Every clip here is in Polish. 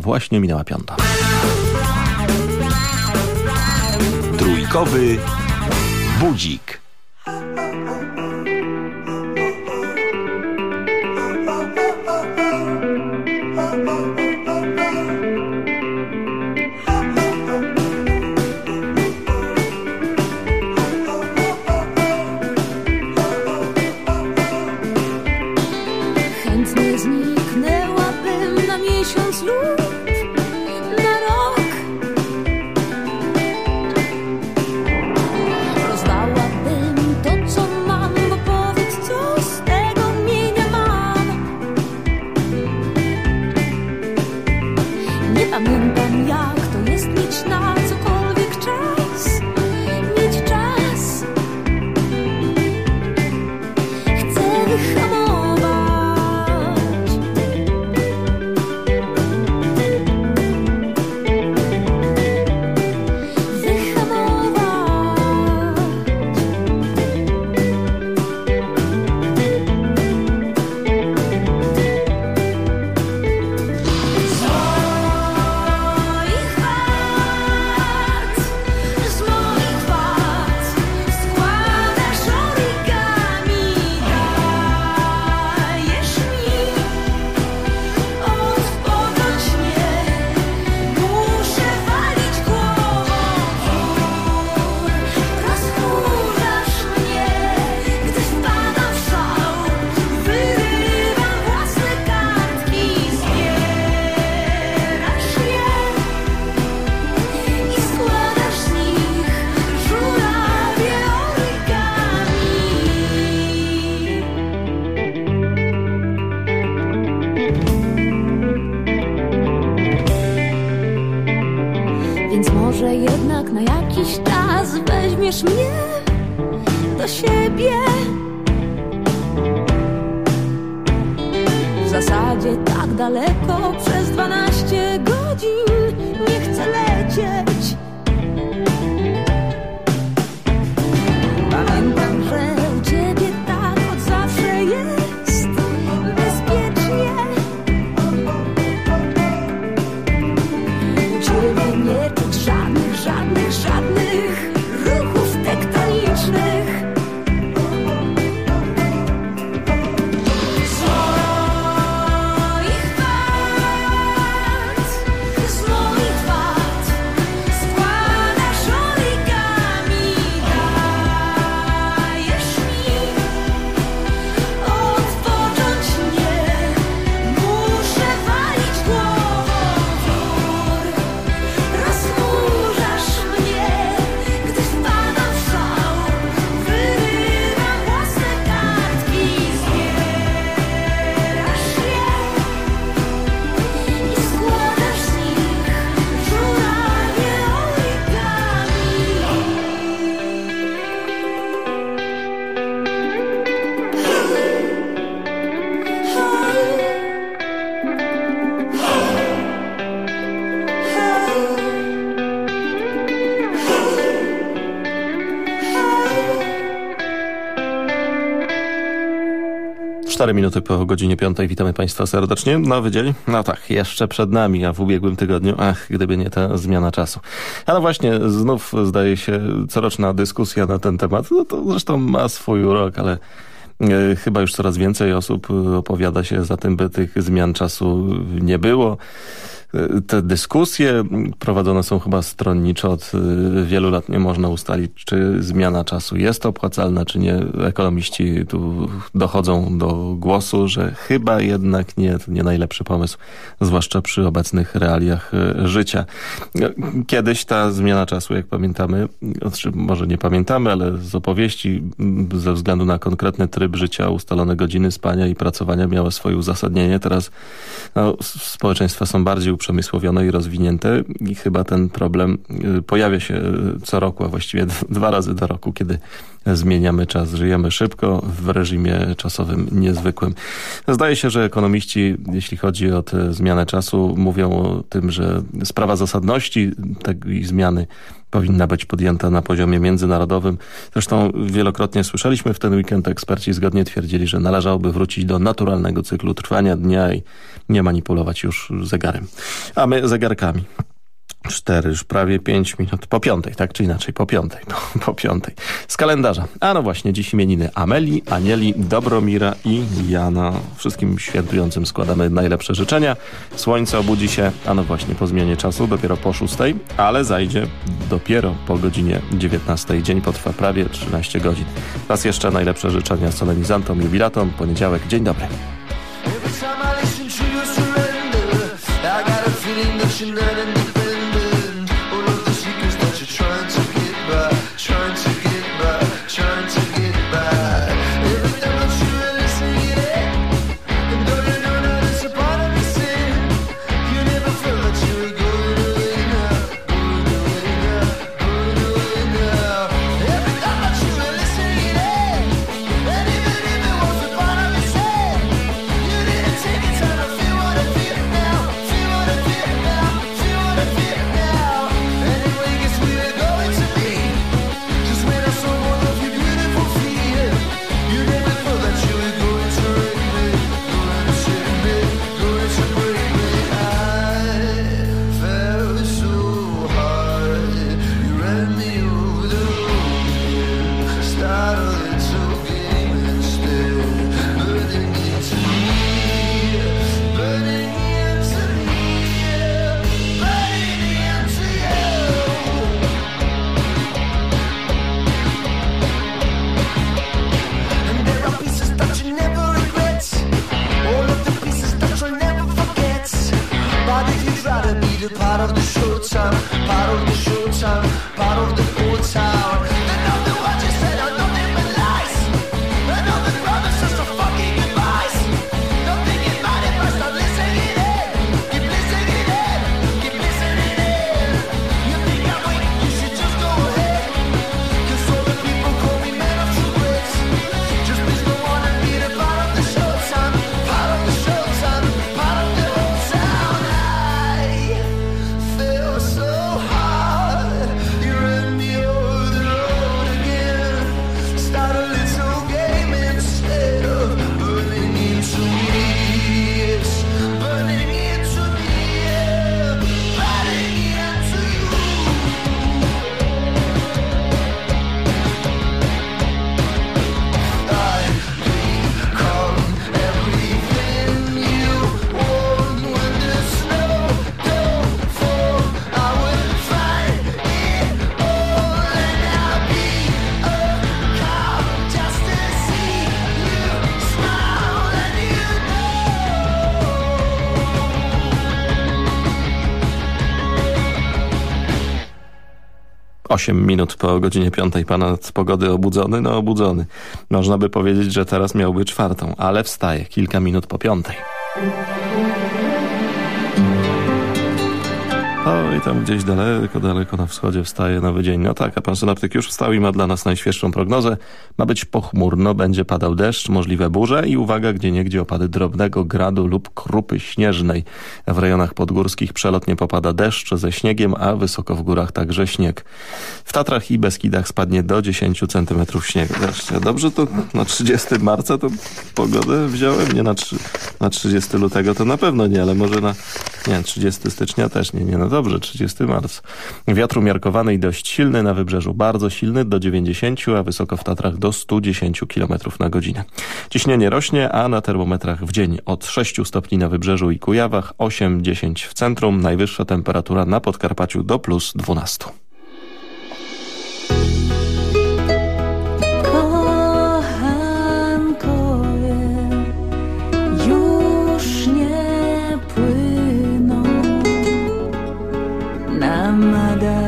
Właśnie minęła piąta. Trójkowy budzik. Daleko 4 minuty po godzinie 5. Witamy Państwa serdecznie na wydziel. No tak, jeszcze przed nami, a w ubiegłym tygodniu, ach, gdyby nie ta zmiana czasu. A no właśnie, znów zdaje się coroczna dyskusja na ten temat. No to zresztą ma swój urok, ale e, chyba już coraz więcej osób e, opowiada się za tym, by tych zmian czasu nie było. Te dyskusje prowadzone są chyba stronniczo od e, wielu lat. Nie można ustalić, czy zmiana czasu jest opłacalna, czy nie. Ekonomiści tu dochodzą do głosu, że chyba jednak nie, to nie najlepszy pomysł, zwłaszcza przy obecnych realiach e, życia. Kiedyś ta zmiana czasu, jak pamiętamy, znaczy może nie pamiętamy, ale z opowieści, m, ze względu na konkretny tryb życia, ustalone godziny spania i pracowania miały swoje uzasadnienie. Teraz no, społeczeństwa są bardziej uprzemysłowione i rozwinięte i chyba ten problem y, pojawia się y, co roku, a właściwie dwa razy do roku, kiedy zmieniamy czas, żyjemy szybko w reżimie czasowym niezwykłym. Zdaje się, że ekonomiści, jeśli chodzi o tę zmianę czasu, mówią o tym, że sprawa zasadności tej zmiany powinna być podjęta na poziomie międzynarodowym. Zresztą wielokrotnie słyszeliśmy w ten weekend, eksperci zgodnie twierdzili, że należałoby wrócić do naturalnego cyklu trwania dnia i nie manipulować już zegarem. A my zegarkami. Cztery, już prawie pięć minut po piątej, tak czy inaczej, po piątej, po, po piątej. Z kalendarza. A no właśnie, dziś imieniny Ameli, Anieli, Dobromira i Jana. Wszystkim świętującym składamy najlepsze życzenia. Słońce obudzi się, a no właśnie, po zmianie czasu, dopiero po szóstej, ale zajdzie dopiero po godzinie 19. Dzień potrwa prawie 13 godzin. Raz jeszcze najlepsze życzenia solenizantom, jubilatom. Poniedziałek, dzień dobry. Osiem minut po godzinie piątej pana z pogody obudzony? No obudzony. Można by powiedzieć, że teraz miałby czwartą, ale wstaje kilka minut po piątej. O, i tam gdzieś daleko, daleko na wschodzie wstaje nowy dzień. No tak, a pan synoptyk już wstał i ma dla nas najświeższą prognozę. Ma być pochmurno, będzie padał deszcz, możliwe burze i uwaga, gdzie niegdzie opady drobnego gradu lub krupy śnieżnej. W rejonach podgórskich przelotnie popada deszcz ze śniegiem, a wysoko w górach także śnieg. W Tatrach i Beskidach spadnie do 10 cm śniegu. Wreszcie, dobrze to na 30 marca to pogodę wziąłem? Nie na, na 30 lutego to na pewno nie, ale może na nie, 30 stycznia też nie. Nie, no dobrze, 30 marca. Wiatr umiarkowany i dość silny, na wybrzeżu bardzo silny, do 90, a wysoko w Tatrach do 110 km na godzinę. Ciśnienie rośnie, a na termometrach w dzień od 6 stopni na wybrzeżu i Kujawach, 8-10 w centrum, najwyższa temperatura na Podkarpaciu do plus 12. amada.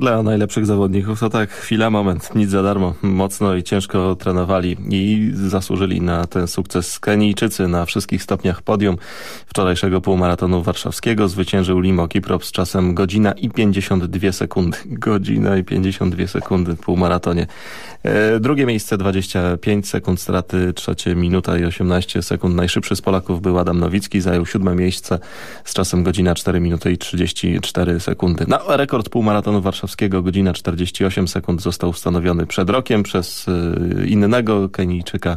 Dla najlepszych zawodników to tak, chwila, moment, nic za darmo. Mocno i ciężko trenowali i zasłużyli na ten sukces Kenijczycy na wszystkich stopniach podium wczorajszego półmaratonu warszawskiego. Zwyciężył Limo Kiprop z czasem godzina i 52 sekundy. Godzina i 52 sekundy w półmaratonie. E, drugie miejsce 25 sekund straty, trzecie minuta i 18 sekund. Najszybszy z Polaków był Adam Nowicki, zajął siódme miejsce z czasem godzina 4 minuty i 34 sekundy. Na no, rekord półmaratonu warszawskiego godzina 48 sekund został ustanowiony przed rokiem przez e, innego Kenijczyka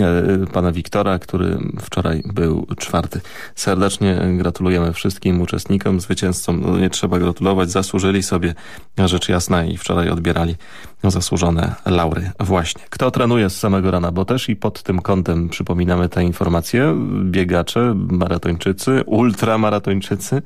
E, pana Wiktora, który wczoraj był czwarty. Serdecznie gratulujemy wszystkim uczestnikom, zwycięzcom. No, nie trzeba gratulować, zasłużyli sobie, rzecz jasna i wczoraj odbierali zasłużone laury. Właśnie. Kto trenuje z samego rana, bo też i pod tym kątem przypominamy te informacje. Biegacze, maratończycy, ultramaratończycy,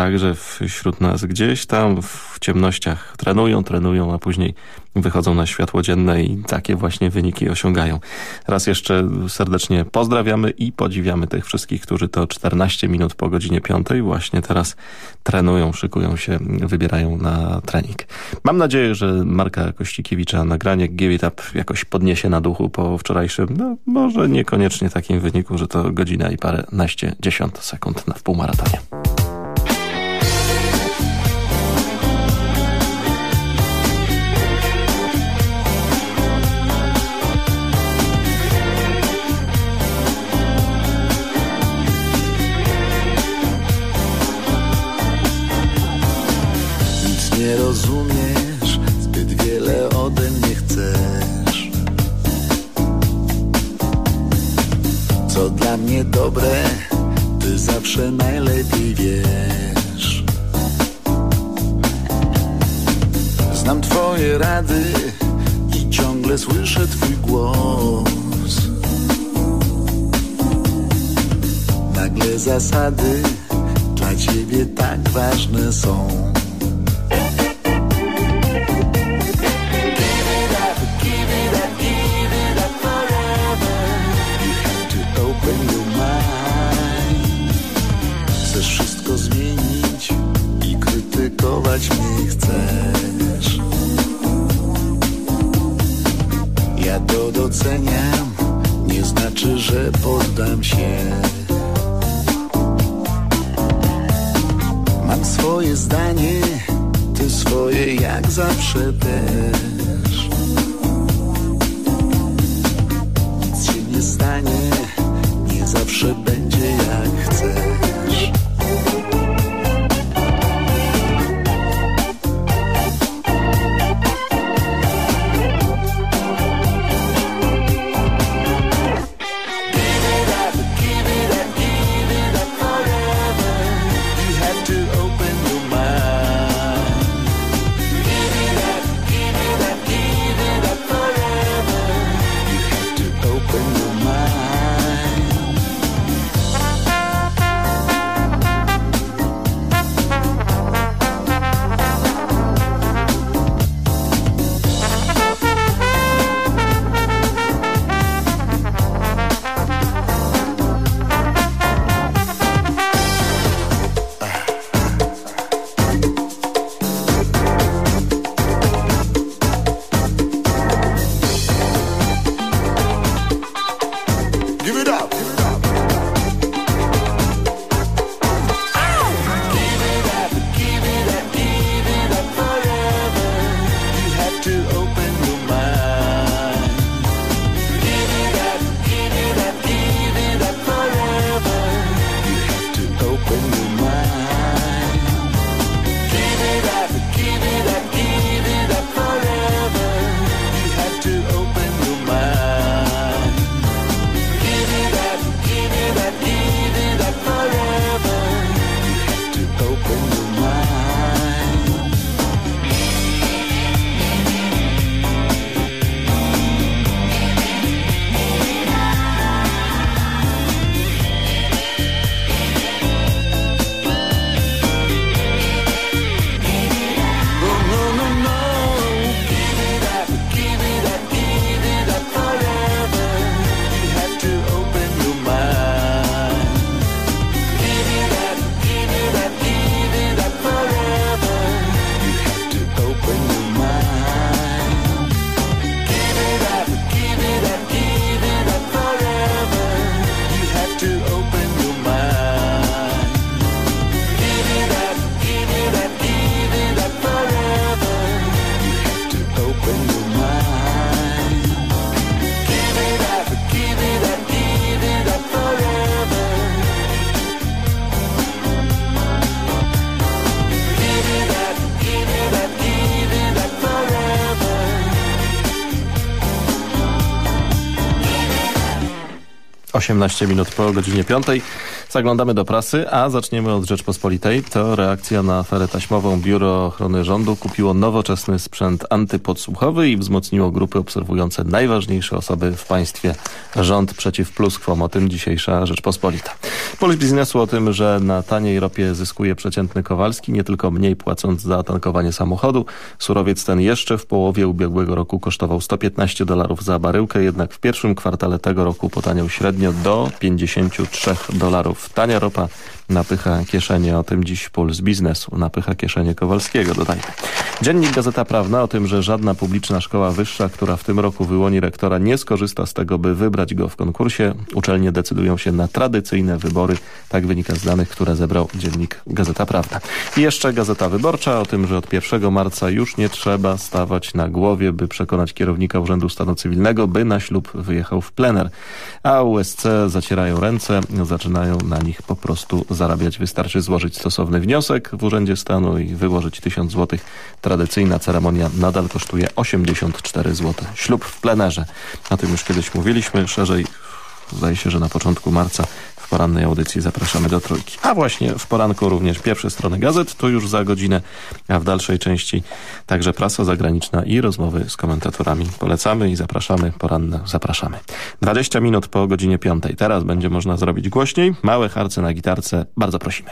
także wśród nas gdzieś tam w ciemnościach trenują, trenują, a później wychodzą na światło dzienne i takie właśnie wyniki osiągają. Raz jeszcze serdecznie pozdrawiamy i podziwiamy tych wszystkich, którzy to 14 minut po godzinie 5 właśnie teraz trenują, szykują się, wybierają na trening. Mam nadzieję, że Marka Kościkiewicza nagranie Give It Up jakoś podniesie na duchu po wczorajszym, no może niekoniecznie takim wyniku, że to godzina i parę naście, dziesiąt sekund na półmaratonie. dobre, ty zawsze najlepiej wiesz. Znam twoje rady i ciągle słyszę twój głos. Nagle zasady dla ciebie tak ważne są. Kochać mnie chcesz. Ja to doceniam Nie znaczy, że poddam się. Mam swoje zdanie Ty swoje jak zawsze też 18 minut po godzinie 5. Zaglądamy do prasy, a zaczniemy od Rzeczpospolitej. To reakcja na aferę taśmową. Biuro Ochrony Rządu kupiło nowoczesny sprzęt antypodsłuchowy i wzmocniło grupy obserwujące najważniejsze osoby w państwie. Rząd przeciw pluskwom. O tym dzisiejsza Rzeczpospolita. Puls biznesu o tym, że na taniej ropie zyskuje przeciętny Kowalski, nie tylko mniej płacąc za tankowanie samochodu. Surowiec ten jeszcze w połowie ubiegłego roku kosztował 115 dolarów za baryłkę, jednak w pierwszym kwartale tego roku potaniał średnio do 53 dolarów. Tania ropa napycha kieszenie, o tym dziś puls biznesu, napycha kieszenie Kowalskiego, dodajmy. Dziennik Gazeta Prawna o tym, że żadna publiczna szkoła wyższa, która w tym roku wyłoni rektora, nie skorzysta z tego, by wybrać go w konkursie. Uczelnie decydują się na tradycyjne wybory. Tak wynika z danych, które zebrał dziennik Gazeta Prawna. I jeszcze Gazeta Wyborcza o tym, że od 1 marca już nie trzeba stawać na głowie, by przekonać kierownika Urzędu Stanu Cywilnego, by na ślub wyjechał w plener. A USC zacierają ręce, zaczynają na nich po prostu zarabiać. Wystarczy złożyć stosowny wniosek w Urzędzie Stanu i wyłożyć 1000 zł. Tradycyjna ceremonia nadal kosztuje 84 zł. Ślub w plenerze. O tym już kiedyś mówiliśmy. Szerzej zdaje się, że na początku marca porannej audycji zapraszamy do Trójki. A właśnie w poranku również pierwsze strony gazet, to już za godzinę, a w dalszej części także prasa zagraniczna i rozmowy z komentatorami. Polecamy i zapraszamy, poranne zapraszamy. 20 minut po godzinie 5. Teraz będzie można zrobić głośniej. Małe harce na gitarce. Bardzo prosimy.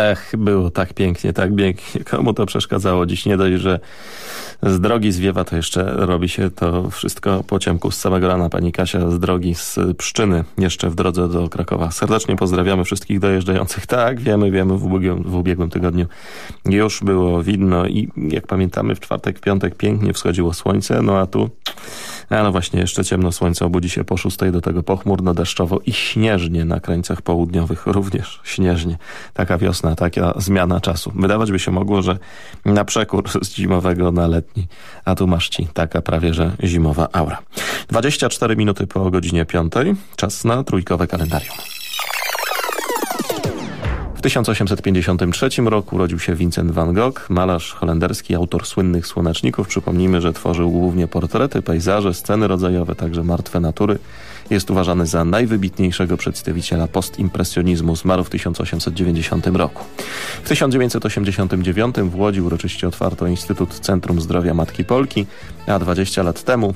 Ech, było tak pięknie, tak pięknie. Komu to przeszkadzało? Dziś nie dość, że z drogi zwiewa, to jeszcze robi się to wszystko po ciemku z samego rana. Pani Kasia z drogi z Pszczyny, jeszcze w drodze do Krakowa. Serdecznie pozdrawiamy wszystkich dojeżdżających. Tak, wiemy, wiemy, w ubiegłym, w ubiegłym tygodniu już było widno i jak pamiętamy w czwartek, piątek pięknie wschodziło słońce, no a tu Ale właśnie jeszcze ciemno, słońce obudzi się po szóstej, do tego pochmurno, deszczowo i śnieżnie na krańcach południowych, również śnieżnie. Taka wiosna, taka zmiana czasu. Wydawać by się mogło, że na przekór z zimowego na letni, a tu masz ci taka prawie, że zimowa aura. 24 minuty po godzinie piątej, czas na trójkowe kalendarium. W 1853 roku urodził się Vincent van Gogh, malarz holenderski, autor słynnych słoneczników. Przypomnijmy, że tworzył głównie portrety, pejzaże, sceny rodzajowe, także martwe natury. Jest uważany za najwybitniejszego przedstawiciela postimpresjonizmu. Zmarł w 1890 roku. W 1989 w Łodzi uroczyście otwarto Instytut Centrum Zdrowia Matki Polki, a 20 lat temu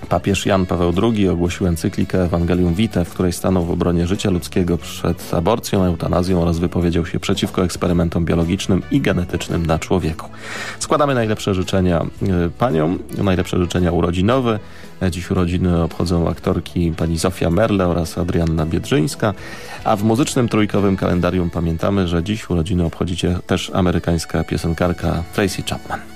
Papież Jan Paweł II ogłosił encyklikę Evangelium Vitae, w której stanął w obronie życia ludzkiego przed aborcją, eutanazją oraz wypowiedział się przeciwko eksperymentom biologicznym i genetycznym na człowieku. Składamy najlepsze życzenia y, paniom, najlepsze życzenia urodzinowe. Dziś urodziny obchodzą aktorki pani Zofia Merle oraz Adrianna Biedrzyńska, a w muzycznym trójkowym kalendarium pamiętamy, że dziś urodziny obchodzicie też amerykańska piosenkarka Tracy Chapman.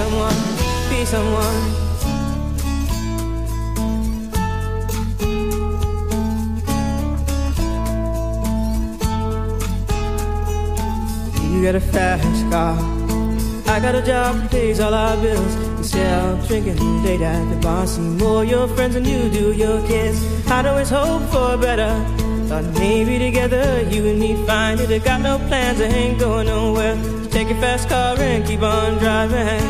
someone, be someone. You got a fast car. I got a job that pays all our bills. You sell drinking late at the bar. See more your friends than you do your kids. I'd always hope for better. Thought maybe together you and me find it. I got no plans, I ain't going nowhere. Take your fast car and keep on driving.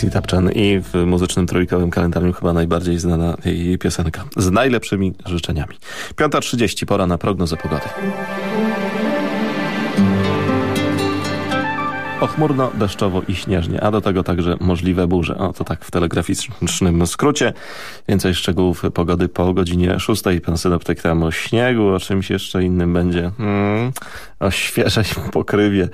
Tracy Tapczan i w muzycznym trójkowym kalendarium chyba najbardziej znana jej piosenka. Z najlepszymi życzeniami. 5.30, pora na prognozę pogody. Pochmurno, deszczowo i śnieżnie, a do tego także możliwe burze. O, to tak w telegraficznym skrócie. Więcej szczegółów pogody po godzinie 6. Pan synoptyk tam o śniegu, o czymś jeszcze innym będzie. Hmm, o świeżej pokrywie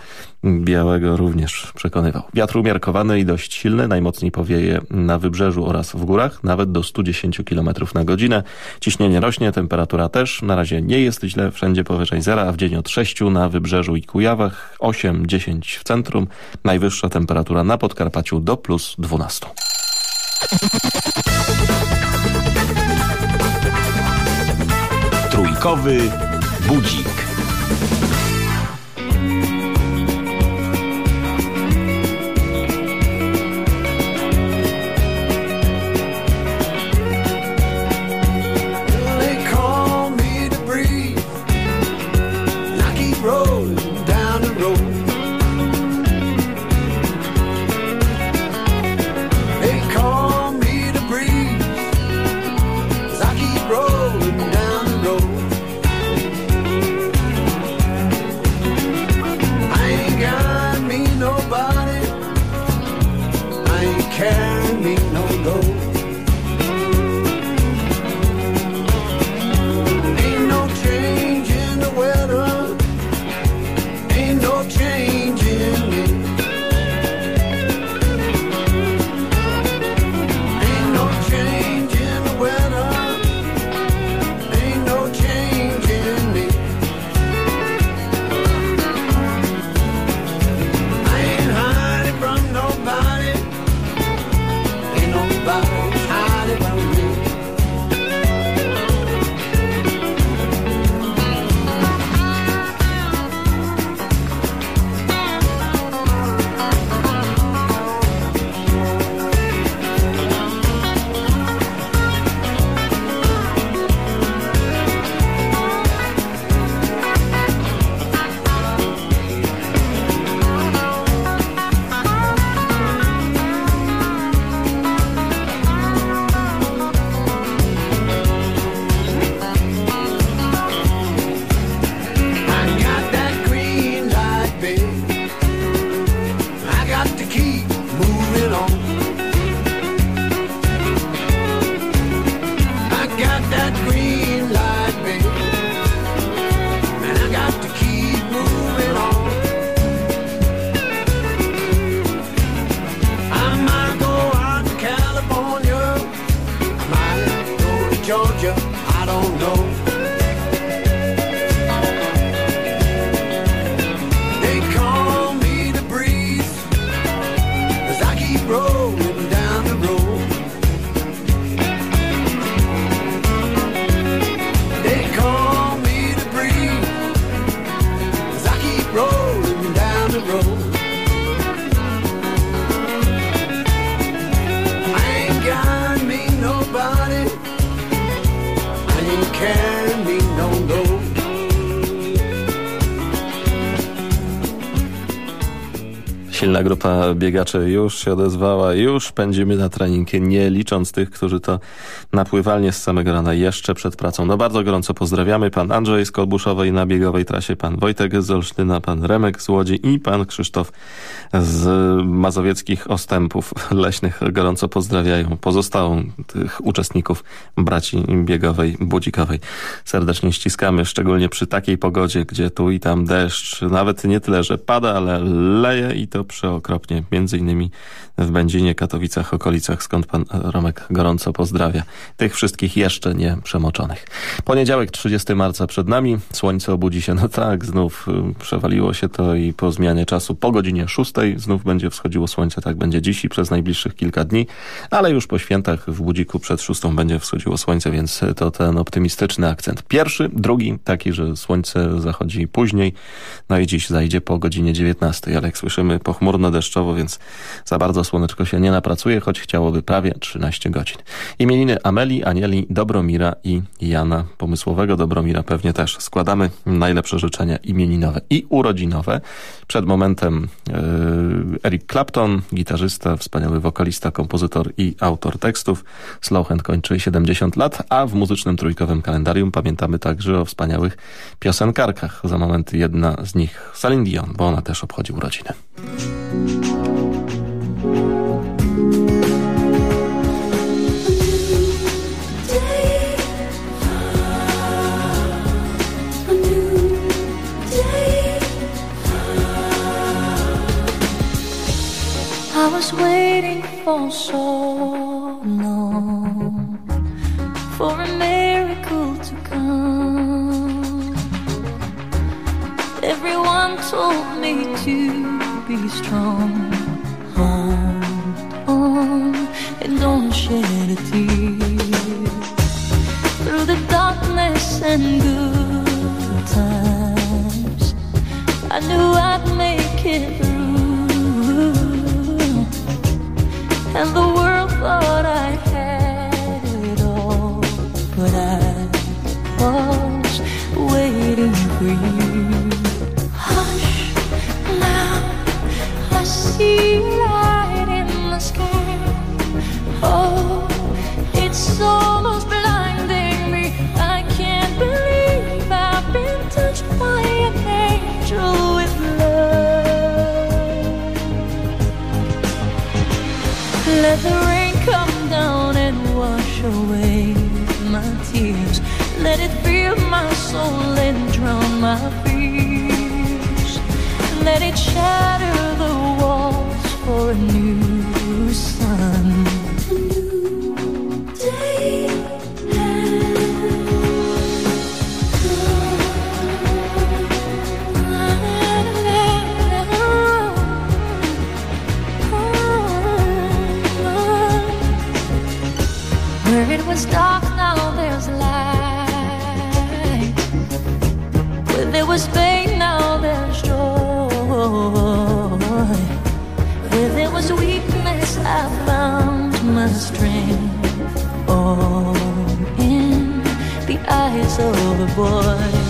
białego również przekonywał. Wiatr umiarkowany i dość silny, najmocniej powieje na wybrzeżu oraz w górach, nawet do 110 km na godzinę. Ciśnienie rośnie, temperatura też. Na razie nie jest źle, wszędzie powyżej zera, a w dzień od 6 na wybrzeżu i Kujawach, 8-10 w centrum. Najwyższa temperatura na Podkarpaciu do plus 12. Trójkowy budzik. Biegaczy już się odezwała, już pędzimy na treningi, nie licząc tych, którzy to napływalnie z samego rana jeszcze przed pracą. No bardzo gorąco pozdrawiamy. Pan Andrzej z Kolbuszowej na biegowej trasie, pan Wojtek z Olsztyna, pan Remek z Łodzi i pan Krzysztof z mazowieckich ostępów leśnych. Gorąco pozdrawiają pozostałą tych uczestników braci biegowej, budzikowej. Serdecznie ściskamy, szczególnie przy takiej pogodzie, gdzie tu i tam deszcz, nawet nie tyle, że pada, ale leje i to przeokropnie. Między innymi w Będzinie, Katowicach, okolicach, skąd pan Romek gorąco pozdrawia. Tych wszystkich jeszcze nie przemoczonych. Poniedziałek, 30 marca przed nami. Słońce obudzi się, no tak, znów przewaliło się to i po zmianie czasu po godzinie 6 znów będzie wschodziło słońce, tak będzie dziś i przez najbliższych kilka dni, ale już po świętach w budziku przed 6 będzie wschodziło słońce, więc to ten optymistyczny akcent. Pierwszy, drugi taki, że słońce zachodzi później, no i dziś zajdzie po godzinie 19, ale jak słyszymy pochmurno deszczowo, więc za bardzo słoneczko się nie napracuje, choć chciałoby prawie 13 godzin. Imieniny Ameli, Anieli, Dobromira i Jana. Pomysłowego Dobromira pewnie też. Składamy najlepsze życzenia imieninowe i urodzinowe. Przed momentem yy, Eric Clapton, gitarzysta, wspaniały wokalista, kompozytor i autor tekstów. Slowhand kończy 70 lat, a w muzycznym trójkowym kalendarium pamiętamy także o wspaniałych piosenkarkach. Za moment jedna z nich, Celine Dion, bo ona też obchodzi urodziny. Waiting for so long for a miracle to come. Everyone told me to be strong. Hold on and don't shed a tear. Through the darkness and good times, I knew I'd make it And the world thought I had it all, but I was waiting for you. Hush, now I see light in the sky. Oh, it's almost blinding me. I can't believe I've been touched by an angel Let the rain come down and wash away my tears. Let it fill my soul and drown my fears. Let it shatter the walls for a new was dark, now there's light. Where there was pain, now there's joy. Where there was weakness, I found my strength. All in the eyes of a boy.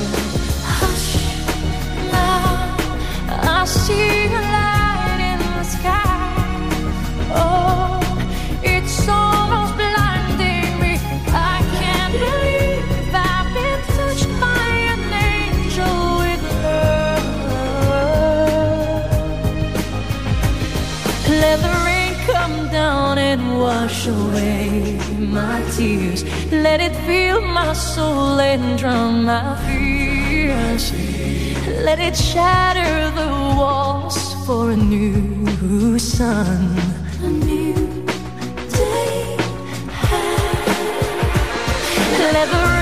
Away my tears. Let it fill my soul and drown my fears. Let it shatter the walls for a new sun. A new day. Let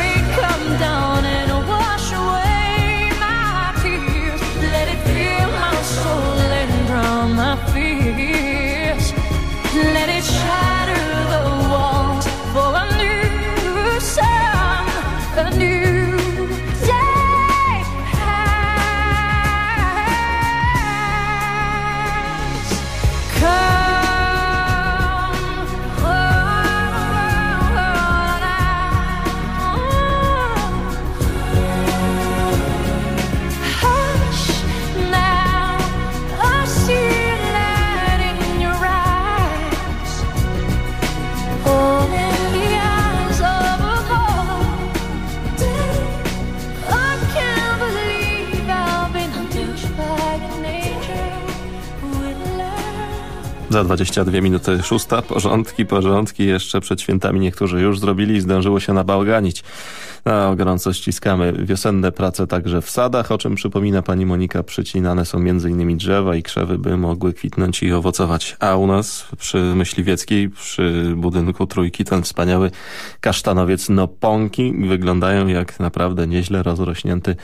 Za 22 minuty szósta. Porządki, porządki. Jeszcze przed świętami niektórzy już zrobili i zdążyło się nabałaganić. No, gorąco ściskamy. Wiosenne prace także w sadach, o czym przypomina pani Monika. Przycinane są m.in. drzewa i krzewy, by mogły kwitnąć i owocować. A u nas przy Myśliwieckiej, przy budynku Trójki, ten wspaniały kasztanowiec Noponki wyglądają jak naprawdę nieźle rozrośnięty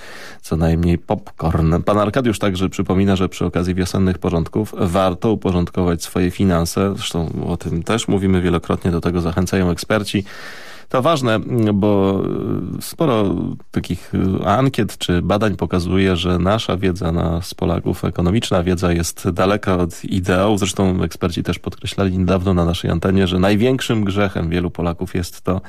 co najmniej popcorn. Pan Arkadiusz także przypomina, że przy okazji wiosennych porządków warto uporządkować swoje finanse. Zresztą o tym też mówimy wielokrotnie, do tego zachęcają eksperci. To ważne, bo sporo takich ankiet czy badań pokazuje, że nasza wiedza, nas Polaków, ekonomiczna wiedza jest daleka od ideału. Zresztą eksperci też podkreślali niedawno na naszej antenie, że największym grzechem wielu Polaków jest to,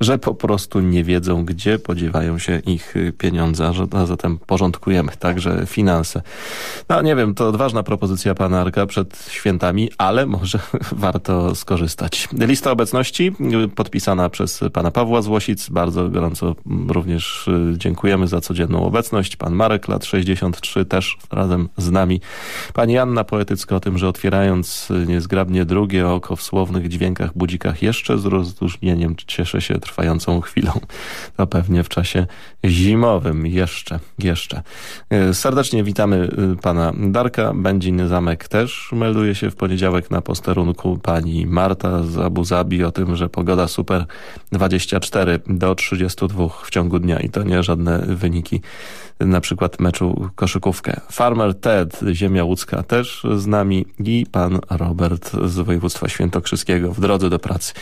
że po prostu nie wiedzą, gdzie podziewają się ich pieniądze, a zatem porządkujemy także finanse. No nie wiem, to odważna propozycja pana Arka przed świętami, ale może warto skorzystać. Lista obecności podpisana przez pana Pawła Złosic. Bardzo gorąco również y, dziękujemy za codzienną obecność. Pan Marek, lat 63, też razem z nami. Pani Anna Poetycka o tym, że otwierając y, niezgrabnie drugie oko w słownych dźwiękach, budzikach, jeszcze z rozluźnieniem cieszę się trwającą chwilą. To pewnie w czasie zimowym. Jeszcze, jeszcze. Y, serdecznie witamy pana Darka. Będziny Zamek też melduje się w poniedziałek na posterunku pani Marta z Abu Zabi o tym, że pogoda super 24 do 32 w ciągu dnia i to nie żadne wyniki na przykład meczu koszykówkę. Farmer Ted, Ziemia Łódzka też z nami i pan Robert z województwa świętokrzyskiego w drodze do pracy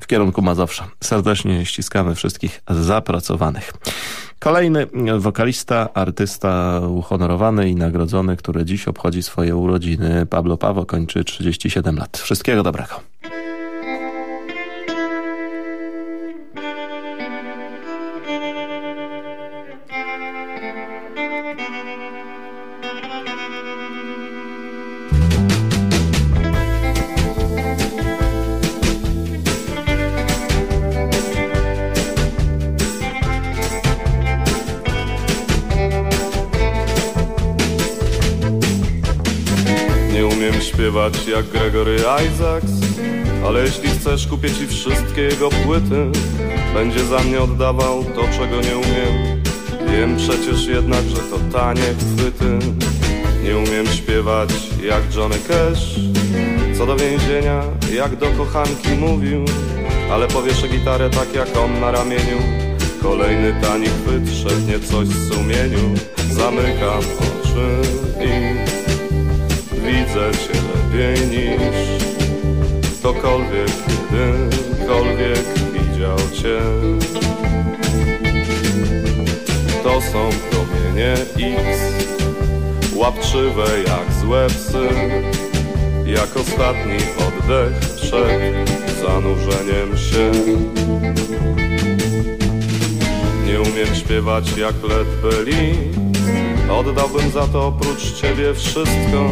w kierunku Mazowsza. Serdecznie ściskamy wszystkich zapracowanych. Kolejny wokalista, artysta uhonorowany i nagrodzony, który dziś obchodzi swoje urodziny. Pablo Pawo kończy 37 lat. Wszystkiego dobrego. Jak Gregory Isaacs. Ale jeśli chcesz kupię ci wszystkie jego płyty Będzie za mnie oddawał to czego nie umiem. Wiem przecież jednak, że to tanie chwyty. Nie umiem śpiewać jak Johnny Cash. Co do więzienia, jak do kochanki mówił. Ale powieszę gitarę tak jak on na ramieniu. Kolejny tani chwyt, szepnie coś w sumieniu. Zamykam oczy i widzę cię lepiej niż ktokolwiek, kiedykolwiek widział cię. To są promienie X, łapczywe jak złe psy, jak ostatni oddech przed zanurzeniem się. Nie umiem śpiewać jak Led oddałbym za to oprócz ciebie wszystko.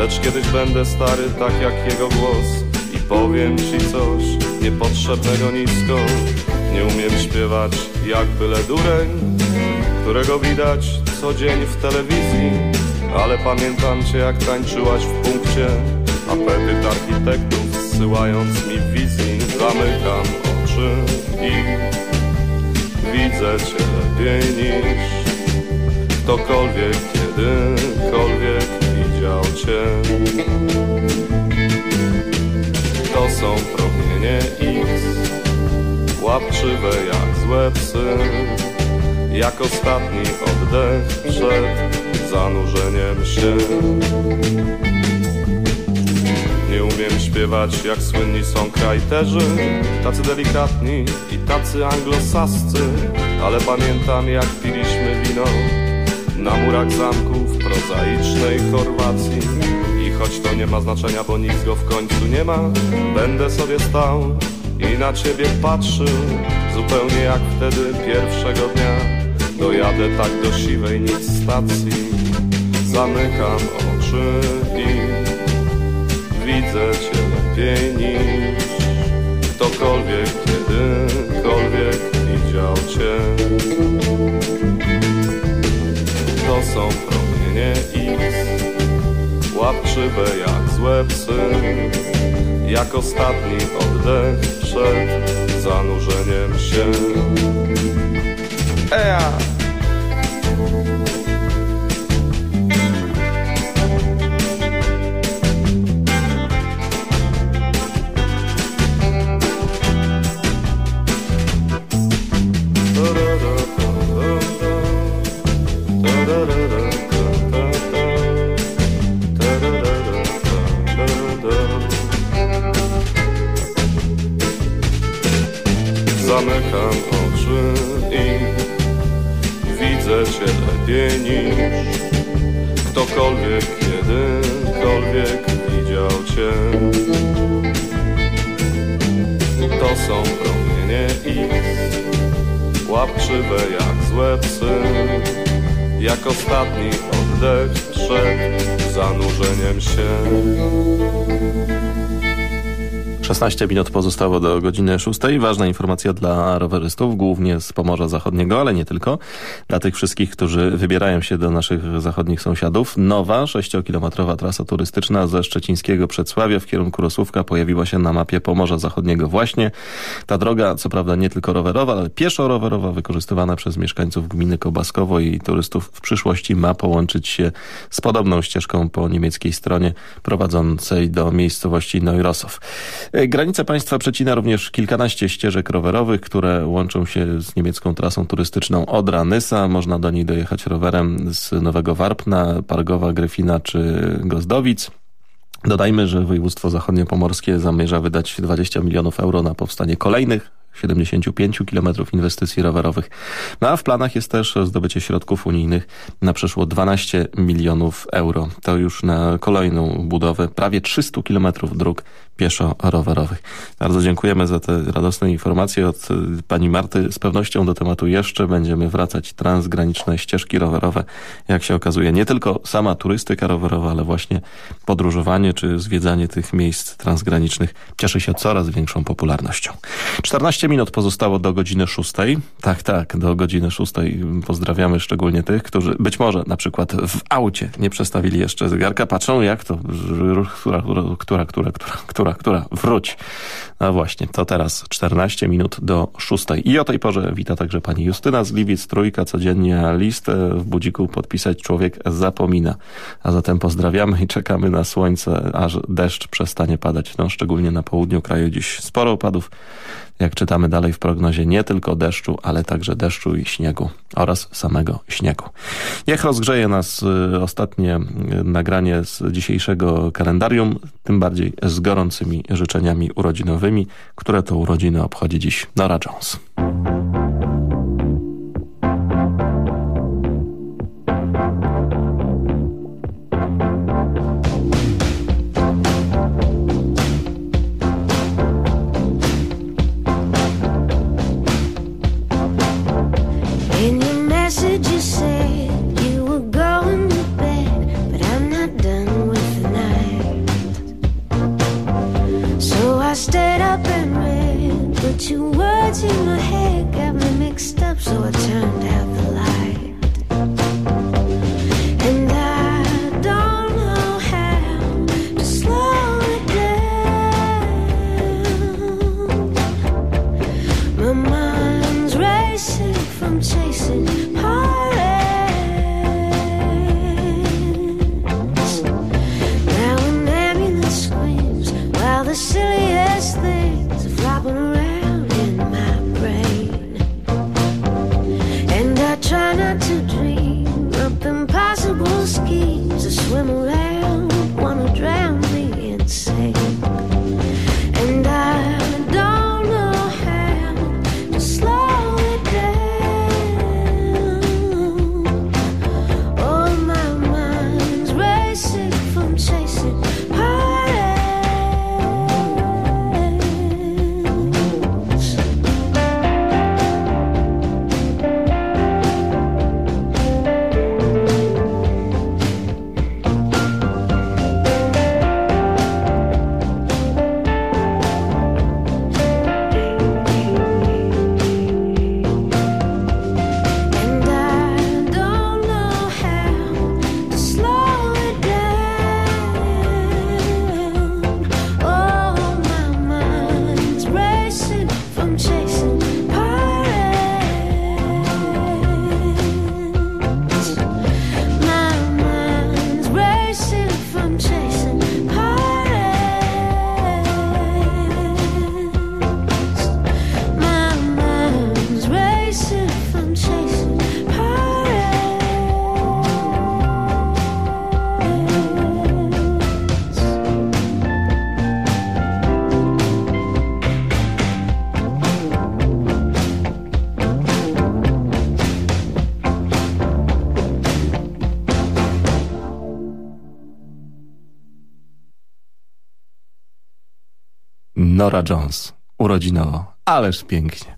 Lecz kiedyś będę stary tak jak jego głos I powiem ci coś niepotrzebnego nisko. Nie umiem śpiewać jak byle dureń Którego widać co dzień w telewizji Ale pamiętam cię jak tańczyłaś w punkcie. Apetyt architektów zsyłając mi wizji. Zamykam oczy i widzę cię lepiej niż ktokolwiek, kiedykolwiek widział Cię. To są promienie X, łapczywe jak złe psy, jak ostatni oddech przed zanurzeniem się. Nie umiem śpiewać jak słynni są krajterzy Tacy delikatni i tacy anglosascy Ale pamiętam jak piliśmy wino Na murach zamków prozaicznej Chorwacji. I choć to nie ma znaczenia, bo nic go w końcu nie ma Będę sobie stał i na ciebie patrzył Zupełnie jak wtedy pierwszego dnia. Dojadę tak do siwej nic stacji Zamykam oczy i widzę cię lepiej niż Ktokolwiek, kiedykolwiek widział cię. To są promienie X Łapczy łapczywe jak złe psy Jak ostatni oddech przed zanurzeniem się Ea! 16 minut pozostało do godziny 6. Ważna informacja dla rowerystów, głównie z Pomorza Zachodniego, ale nie tylko. Dla tych wszystkich, którzy wybierają się do naszych zachodnich sąsiadów. Nowa 6-kilometrowa trasa turystyczna ze Szczecińskiego Przedsławia w kierunku Rosłówka pojawiła się na mapie Pomorza Zachodniego właśnie. Ta droga, co prawda nie tylko rowerowa, ale pieszo-rowerowa, wykorzystywana przez mieszkańców gminy Kobaskowo i turystów w przyszłości ma połączyć się z podobną ścieżką po niemieckiej stronie prowadzącej do miejscowości Neurosów. Granice państwa przecina również kilkanaście ścieżek rowerowych, które łączą się z niemiecką trasą turystyczną Odra-Nysa. Można do niej dojechać rowerem z Nowego Warpna, Pargowa, Gryfina czy Gozdowic. Dodajmy, że województwo zachodniopomorskie zamierza wydać 20 milionów euro na powstanie kolejnych 75 km inwestycji rowerowych. No a w planach jest też zdobycie środków unijnych na przeszło 12 milionów euro. To już na kolejną budowę prawie 300 km dróg pieszo-rowerowych. Bardzo dziękujemy za te radosne informacje od pani Marty. Z pewnością do tematu jeszcze będziemy wracać. Transgraniczne ścieżki rowerowe, jak się okazuje, nie tylko sama turystyka rowerowa, ale właśnie podróżowanie czy zwiedzanie tych miejsc transgranicznych cieszy się coraz większą popularnością. 14 minut pozostało do godziny 6. Tak, tak, do godziny 6. Pozdrawiamy szczególnie tych, którzy być może na przykład w aucie nie przestawili jeszcze zegarka. Patrzą jak to, która, która, która, która, która, która, wróć. No właśnie, to teraz 14 minut do 6. I o tej porze wita także pani Justyna z Gliwic Trójka. Codziennie list w budziku podpisać człowiek zapomina. A zatem pozdrawiamy i czekamy na słońce, aż deszcz przestanie padać. No, szczególnie na południu kraju dziś sporo opadów jak czytamy dalej w prognozie, nie tylko deszczu, ale także deszczu i śniegu oraz samego śniegu. Niech rozgrzeje nas y, ostatnie y, nagranie z dzisiejszego kalendarium, tym bardziej z gorącymi życzeniami urodzinowymi, które to urodziny obchodzi dziś Nora Jones. I stayed up and read, but two words in my head got me mixed up, so I turned out the light. Nora Jones. Urodzinowo. Ależ pięknie.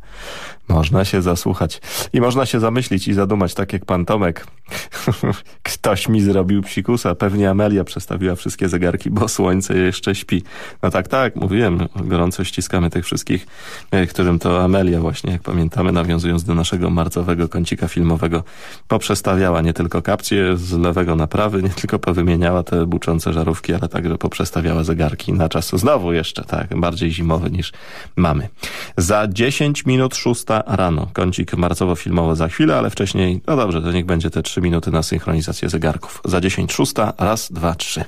Można się zasłuchać i można się zamyślić i zadumać, tak jak pan Tomek. Ktoś mi zrobił psikusa. Pewnie Amelia przestawiła wszystkie zegarki, bo słońce jeszcze śpi. No tak, tak, mówiłem. Gorąco ściskamy tych wszystkich, e, którym to Amelia właśnie, jak pamiętamy, nawiązując do naszego marcowego kącika filmowego, poprzestawiała nie tylko kapcie z lewego na prawy, nie tylko powymieniała te buczące żarówki, ale także poprzestawiała zegarki na czas znowu jeszcze, tak, bardziej zimowy niż mamy. Za 10 minut szósta rano. Kącik marcowo-filmowy za chwilę, ale wcześniej, no dobrze, to niech będzie te 3 minuty na synchronizację zegarków. Za 10 szósta, raz, dwa, trzy.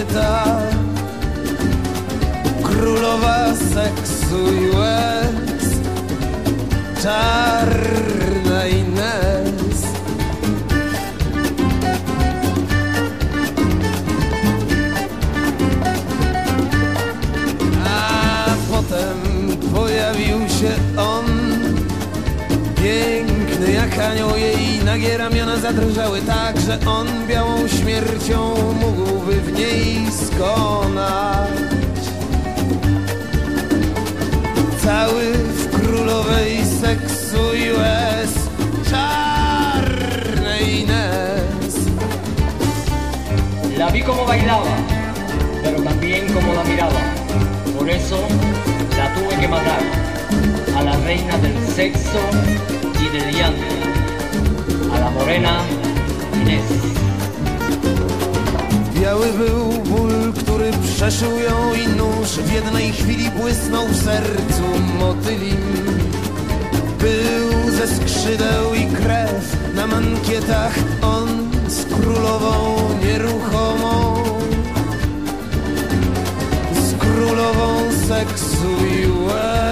Kobieta Królowa seksu i łez Czarna Ines A potem pojawił się on Piękny anioł jej nagie ramiona zadrżały tak, że on białą śmiercią mógłby w niej skonać Cały w królowej seksu i łez czarnej Ines La vi como bailaba, pero también como la miraba. Por eso la tuve que matar. A la reina del sexo y del llanto. A la morena Inés. Biały był ból, który przeszył ją i nóż w jednej chwili błysnął w sercu motylim. Był ze skrzydeł i krew na mankietach, on z królową nieruchomą. Z królową seksu i łez,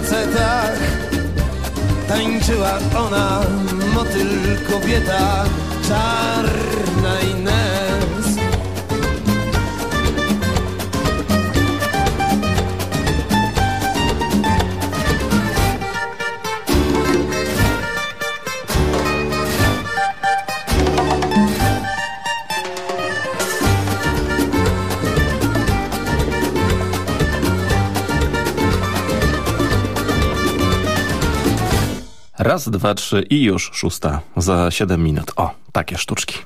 facetach. Tańczyła ona, motyl kobieta, czarna Ines. Raz, dwa, trzy i już szósta za siedem minut. O, takie sztuczki.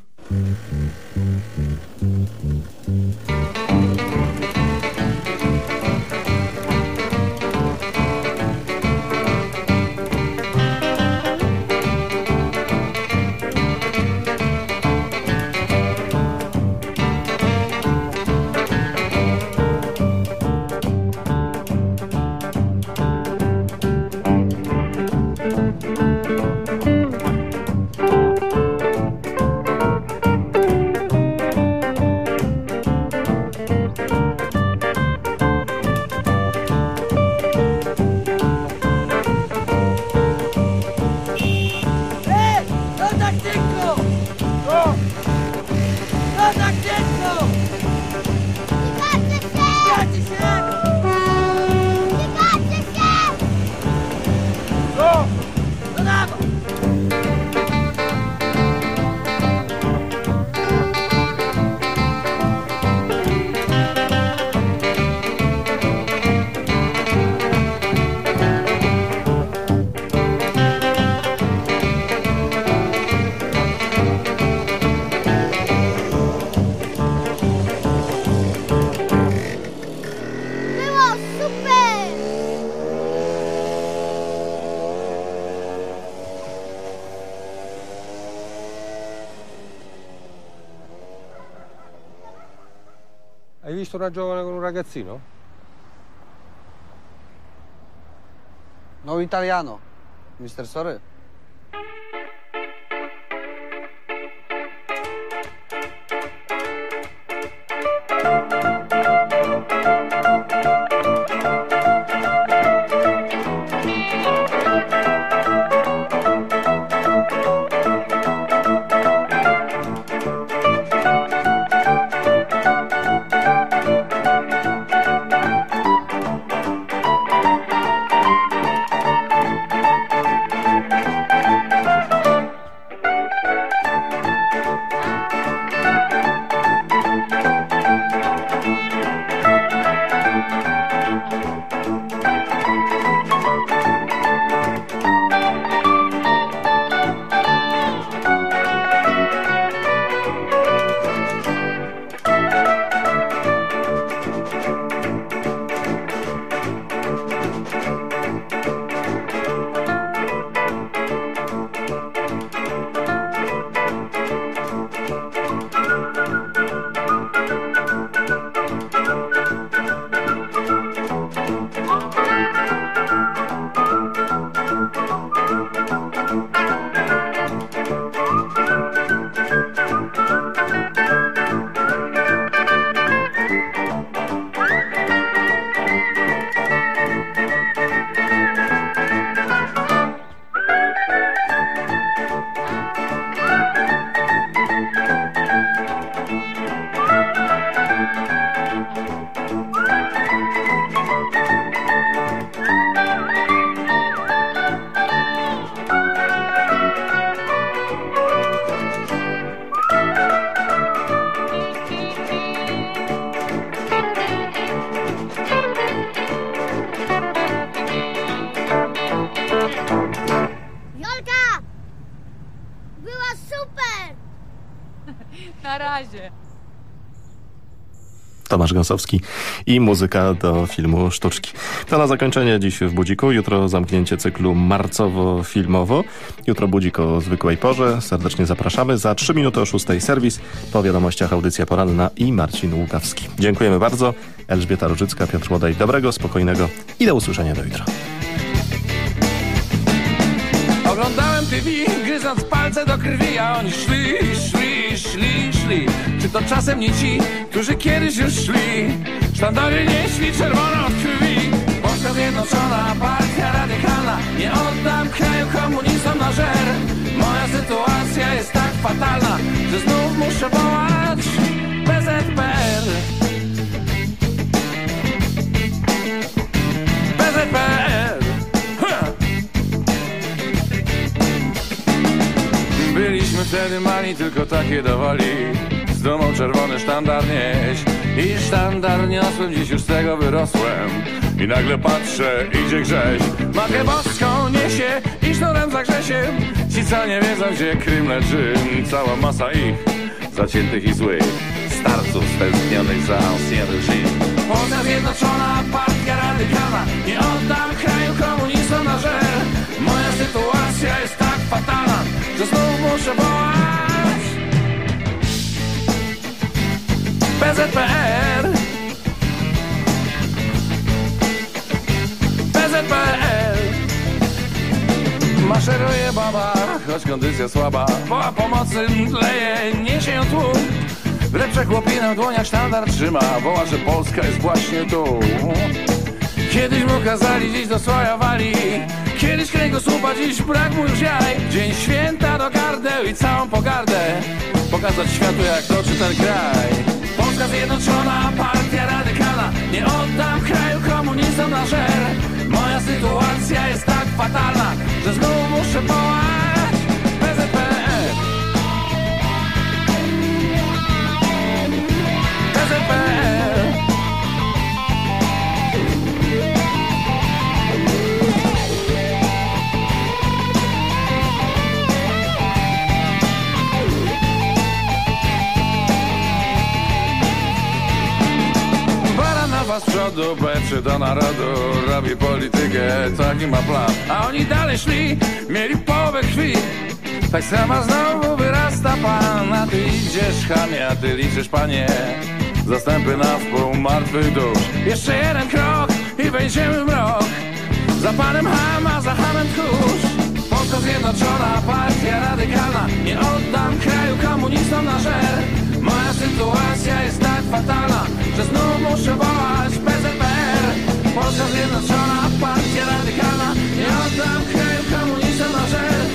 Visto una giovane con un ragazzino? No italiano, Mr. Sorry. Tomasz Gąsowski i muzyka do filmu Sztuczki. To na zakończenie dziś w Budziku. Jutro zamknięcie cyklu marcowo-filmowo. Jutro Budzik o zwykłej porze. Serdecznie zapraszamy. Za 3 minuty o 6 serwis. Po wiadomościach audycja poranna i Marcin Łukawski. Dziękujemy bardzo. Elżbieta Różycka, Piotr Łodaj. Dobrego, spokojnego i do usłyszenia do jutra. TV, gryząc palce do krwi, a oni szli, szli, szli, szli. Czy to czasem nie ci, którzy kiedyś już szli? Sztandary nieśli czerwono od krwi. Polska Zjednoczona, partia radykalna. Nie oddam kraju komunistom na żer. Moja sytuacja jest tak fatalna, że znów muszę wołać PZPR. PZPR. Byliśmy wtedy mali, tylko takie dawali. Z dumą czerwony sztandar nieść. I sztandar niosłem, dziś już z tego wyrosłem. I nagle patrzę, idzie grześ. Matkę boską niesie i sznurem za Grzesiem. Ci co nie wiedzą, gdzie Krym leży Cała masa ich, zaciętych i złych. Starców stęsknionych za ancien reżim Polska Zjednoczona, partia radykalna Nie oddam kraju komunistom na żer Moja sytuacja jest tak fatalna Że znów muszę wołać. PZPR PZPR Maszeruje baba, choć kondycja słaba. Woła pomocy, leje, niesie ją tłum. Wręcze chłopina w dłoniach sztandar trzyma. Woła, że Polska jest właśnie tu. Kiedyś mu kazali dziś do słoja wali Kiedyś kręgosłupa, dziś brak mu już jaj. Dzień święta do gardeł i całą pogardę. Pokazać światu jak toczy ten kraj. Polska Zjednoczona, partia radykalna. Nie oddam kraju komunistom na żer. Moja sytuacja jest tak fatalna Że znów muszę wołać Baranowa z przodu, beczy do narodu Robi politykę, taki ma plan. A oni dalej szli, mieli połowę krwi. Tak sama znowu wyrasta pan A ty idziesz chamie, a ty liczysz panie. Zastępy na wpół martwych dusz. Jeszcze jeden krok i wejdziemy w mrok. Za panem Hama, za Hamem Tchórz. Polska Zjednoczona, partia radykalna. Nie oddam kraju komunistom na żer Moja sytuacja jest tak fatalna, że znów muszę wołać PZPR Polska Zjednoczona, partia radykalna. Nie oddam kraju komunistom na rzecz